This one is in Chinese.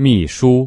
秘书。